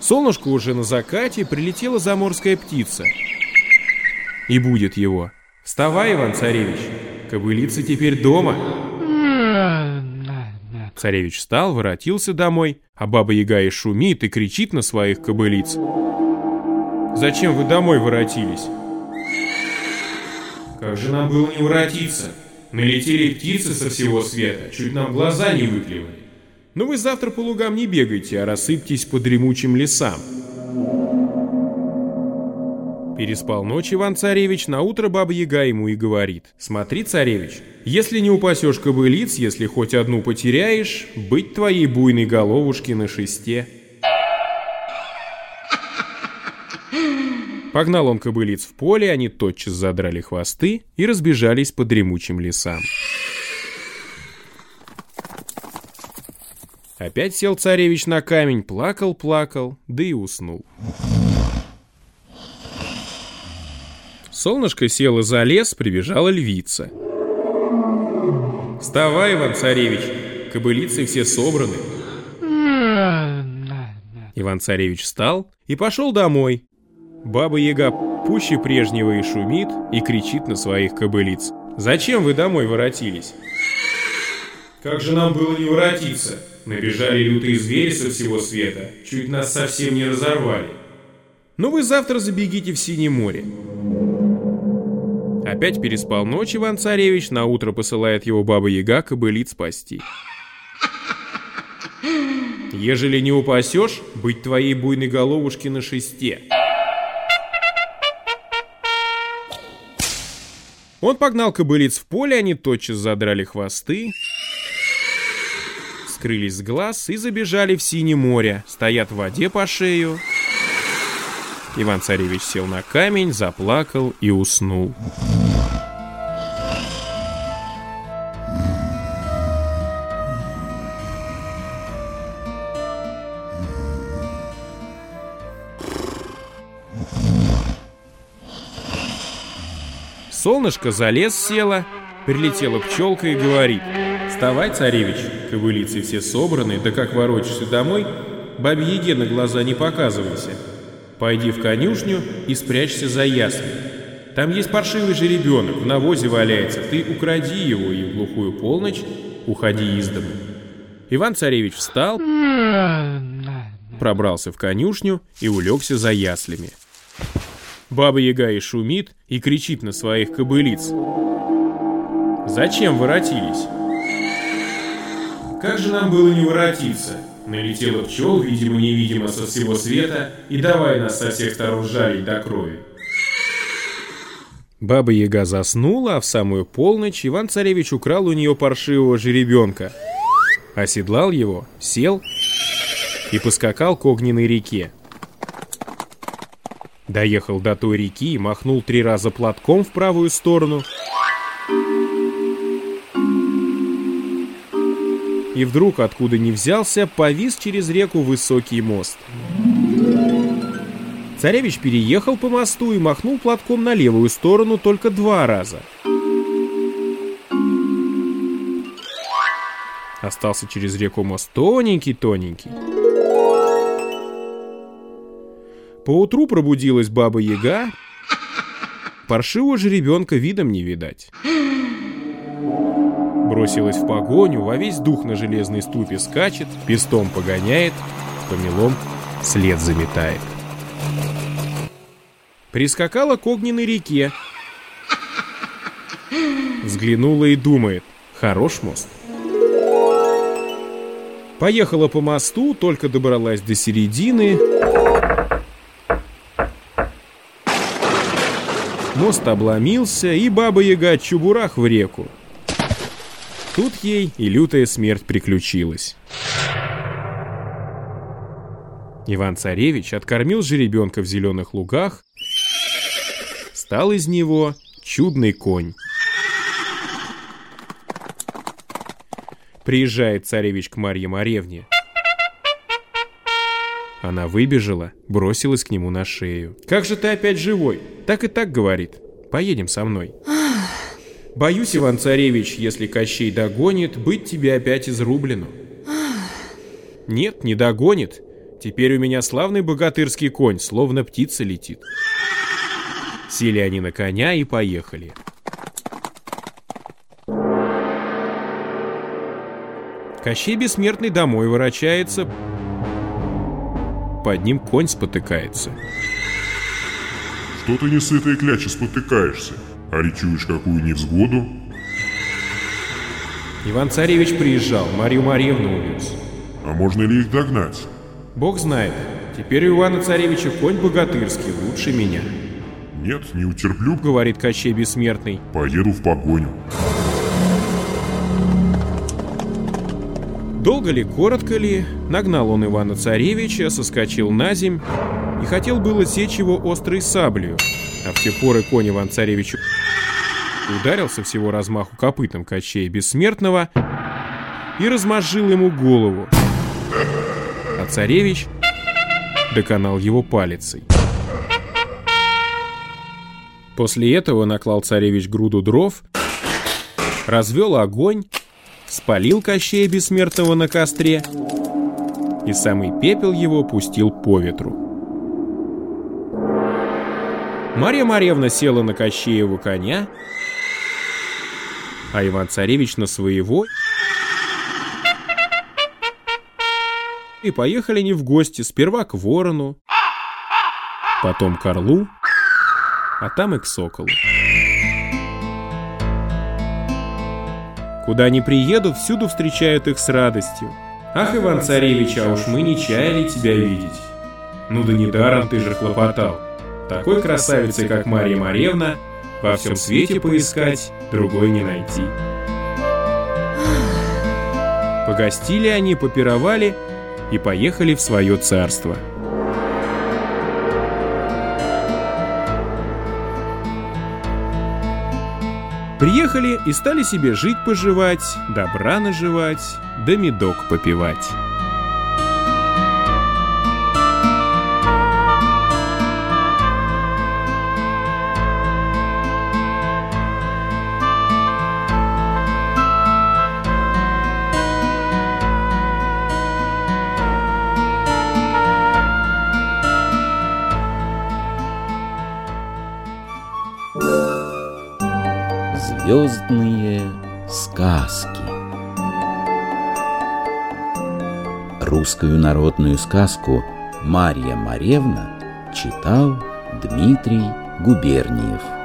Солнышко уже на закате, прилетела заморская птица. И будет его. «Вставай, Иван-царевич, кобылица теперь дома». Царевич встал, воротился домой, а баба-яга и шумит, и кричит на своих кобылиц. «Зачем вы домой воротились?» «Как же нам было не воротиться? Налетели птицы со всего света, чуть нам глаза не выклевали. Но вы завтра по лугам не бегайте, а рассыпьтесь по дремучим лесам». Переспал ночь Иван-царевич, на утро баба-яга ему и говорит. «Смотри, царевич, если не упасешь кобылиц, если хоть одну потеряешь, быть твоей буйной головушки на шесте». Погнал он кобылиц в поле, они тотчас задрали хвосты и разбежались по дремучим лесам. Опять сел царевич на камень, плакал-плакал, да и уснул. Солнышко село за лес, прибежала львица. «Вставай, Иван-царевич, кобылицы все собраны». Иван-царевич встал и пошел домой. Баба-яга пуще прежнего и шумит, и кричит на своих кобылиц. «Зачем вы домой воротились?» «Как же нам было не воротиться? Набежали лютые звери со всего света, чуть нас совсем не разорвали. Ну вы завтра забегите в Синее море». Опять переспал ночь Иван-царевич, на утро посылает его баба-яга кобылиц спасти. «Ежели не упасешь, быть твоей буйной головушки на шесте». Он погнал кобылиц в поле, они тотчас задрали хвосты, скрылись с глаз и забежали в синее море, стоят в воде по шею. Иван-царевич сел на камень, заплакал и уснул. Солнышко за лес село, прилетела пчелка и говорит, «Вставай, царевич, кобылицы все собраны, да как ворочишься домой, бабе-яге на глаза не показывайся. Пойди в конюшню и спрячься за ясли. Там есть паршивый жеребенок, в навозе валяется, ты укради его и в глухую полночь уходи из дома». Иван-царевич встал, пробрался в конюшню и улегся за яслями. Баба-яга и шумит, и кричит на своих кобылиц. «Зачем воротились?» «Как же нам было не воротиться?» Налетела пчел, видимо-невидимо, со всего света, и давай нас со всех сторон жарить до крови. Баба-яга заснула, а в самую полночь Иван-царевич украл у нее паршивого жеребенка. Оседлал его, сел и поскакал к огненной реке. Доехал до той реки и махнул три раза платком в правую сторону. И вдруг, откуда ни взялся, повис через реку высокий мост. Царевич переехал по мосту и махнул платком на левую сторону только два раза. Остался через реку мост тоненький-тоненький. Поутру пробудилась баба-яга, паршивого жеребенка видом не видать. Бросилась в погоню, во весь дух на железной ступе скачет, пестом погоняет, помелом след заметает. Прискакала к огненной реке. Взглянула и думает, хорош мост. Поехала по мосту, только добралась до середины, Мост обломился, и баба-яга чубурах в реку. Тут ей и лютая смерть приключилась. Иван-царевич откормил жеребенка в зеленых лугах, стал из него чудный конь. Приезжает царевич к Марье Маревне. Она выбежала, бросилась к нему на шею. «Как же ты опять живой?» Так и так говорит. «Поедем со мной». «Боюсь, Иван-царевич, если Кощей догонит, быть тебе опять изрублено». «Нет, не догонит. Теперь у меня славный богатырский конь, словно птица летит. Сели они на коня и поехали. Кощей Бессмертный домой ворочается, под ним конь спотыкается. Что ты не сытая кляча спотыкаешься, а речуешь какую невзгоду? Иван-царевич приезжал, Марью Марьевну увез. А можно ли их догнать? Бог знает, теперь у Ивана-царевича конь богатырский, лучше меня. Нет, не утерплю, Говорит Кощей Бессмертный. поеду в погоню. Долго ли, коротко ли, нагнал он Ивана-царевича, соскочил на земь и хотел было сечь его острой саблею, а в те поры конь Иван-царевичу ударился всего размаху копытом Кощея Бессмертного и размозжил ему голову, а царевич доконал его палицей. После этого наклал царевич груду дров, развел огонь, спалил Кощея Бессмертного на костре и самый пепел его пустил по ветру. Марья Марьевна села на Кощееву коня, а Иван-царевич на своего, и поехали они в гости сперва к ворону, потом к орлу, а там и к соколу. Куда они приедут, всюду встречают их с радостью. Ах, Иван-царевич, а уж мы не чаяли тебя видеть. Ну да недаром ты же хлопотал. Такой красавицей, как Марья Марьевна, во всем свете поискать, другой не найти. Погостили они, попировали и поехали в свое царство. Приехали и стали себе жить-поживать, добра наживать, да медок попивать. Звездные сказки. Русскую народную сказку «Марья Маревна» читал Дмитрий Губерниев